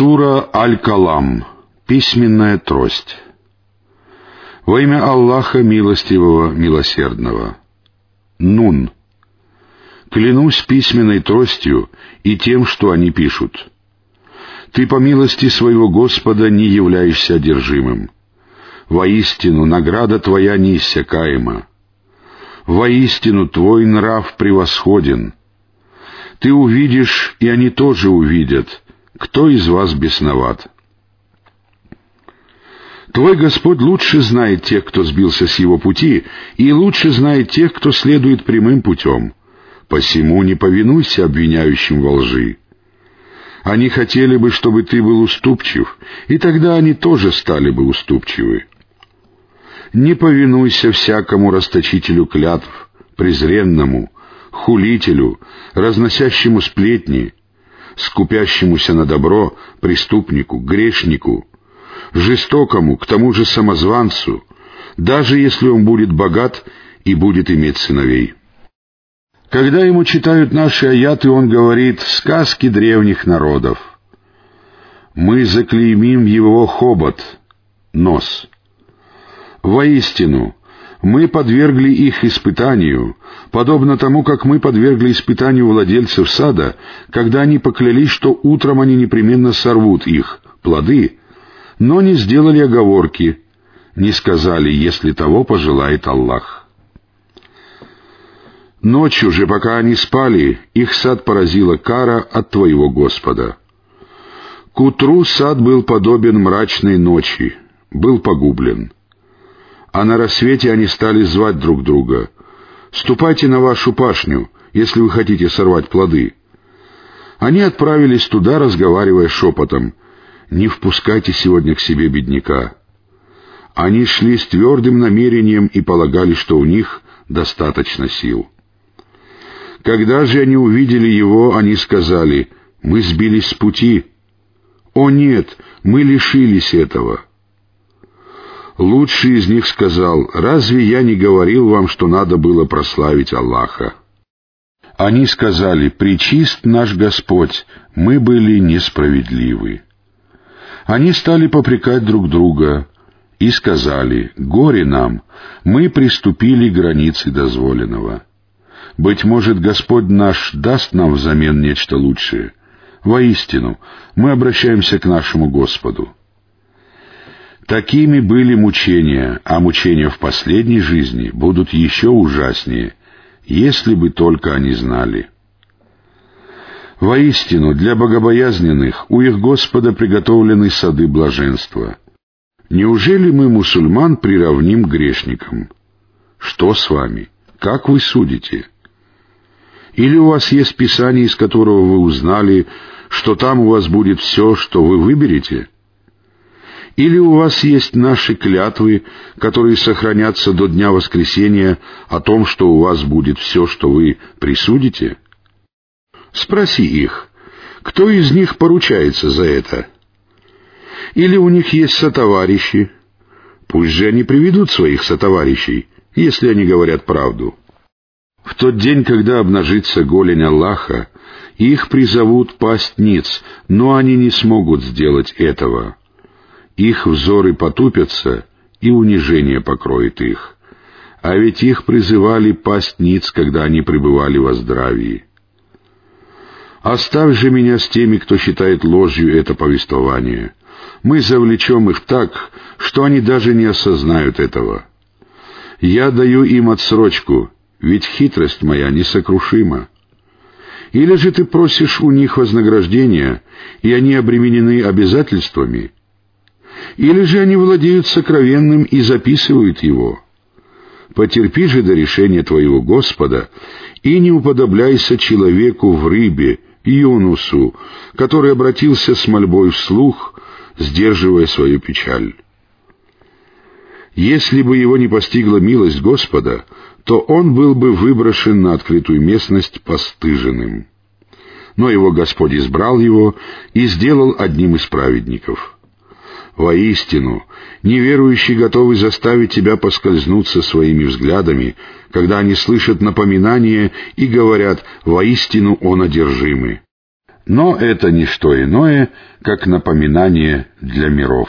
Сура Аль-Калам. Письменная трость. Во имя Аллаха Милостивого, Милосердного. Нун. Клянусь письменной тростью и тем, что они пишут. Ты по милости своего Господа не являешься одержимым. Воистину, награда твоя неиссякаема. Воистину, твой нрав превосходен. Ты увидишь, и они тоже увидят, кто из вас бесноват. Твой Господь лучше знает тех, кто сбился с его пути, и лучше знает тех, кто следует прямым путем. Посему не повинуйся обвиняющим во лжи. Они хотели бы, чтобы ты был уступчив, и тогда они тоже стали бы уступчивы. Не повинуйся всякому расточителю клятв, презренному, хулителю, разносящему сплетни, скупящемуся на добро, преступнику, грешнику, жестокому, к тому же самозванцу, даже если он будет богат и будет иметь сыновей. Когда ему читают наши аяты, он говорит «сказки древних народов». Мы заклеймим его хобот, нос. Воистину, мы подвергли их испытанию, подобно тому, как мы подвергли испытанию владельцев сада, когда они поклялись, что утром они непременно сорвут их, плоды, но не сделали оговорки, не сказали, если того пожелает Аллах. Ночью же, пока они спали, их сад поразила кара от твоего Господа. К утру сад был подобен мрачной ночи, был погублен. А на рассвете они стали звать друг друга. «Ступайте на вашу пашню, если вы хотите сорвать плоды». Они отправились туда, разговаривая шепотом. «Не впускайте сегодня к себе бедняка». Они шли с твердым намерением и полагали, что у них достаточно сил. Когда же они увидели его, они сказали, «Мы сбились с пути». «О нет, мы лишились этого». Лучший из них сказал, «Разве я не говорил вам, что надо было прославить Аллаха?» Они сказали, «Причист наш Господь, мы были несправедливы». Они стали попрекать друг друга и сказали, «Горе нам, мы приступили к границе дозволенного». Быть может, Господь наш даст нам взамен нечто лучшее. Воистину, мы обращаемся к нашему Господу. Такими были мучения, а мучения в последней жизни будут еще ужаснее, если бы только они знали. Воистину, для богобоязненных у их Господа приготовлены сады блаженства. Неужели мы мусульман приравним грешникам? Что с вами? Как вы судите?» Или у вас есть Писание, из которого вы узнали, что там у вас будет все, что вы выберете? Или у вас есть наши клятвы, которые сохранятся до дня воскресения о том, что у вас будет все, что вы присудите? Спроси их, кто из них поручается за это? Или у них есть сотоварищи? Пусть же они приведут своих сотоварищей, если они говорят правду. В тот день, когда обнажится голень Аллаха, их призовут пасть ниц, но они не смогут сделать этого. Их взоры потупятся, и унижение покроет их. А ведь их призывали пасть ниц, когда они пребывали во здравии. Оставь же меня с теми, кто считает ложью это повествование. Мы завлечем их так, что они даже не осознают этого. Я даю им отсрочку, ведь хитрость моя несокрушима. Или же ты просишь у них вознаграждения, и они обременены обязательствами? Или же они владеют сокровенным и записывают его? Потерпи же до решения твоего Господа и не уподобляйся человеку в рыбе, Юнусу, который обратился с мольбой вслух, сдерживая свою печаль. Если бы его не постигла милость Господа, то он был бы выброшен на открытую местность постыженным. Но его Господь избрал его и сделал одним из праведников. Воистину, неверующие готовы заставить тебя поскользнуться своими взглядами, когда они слышат напоминание и говорят «воистину он одержимый». Но это не что иное, как напоминание для миров.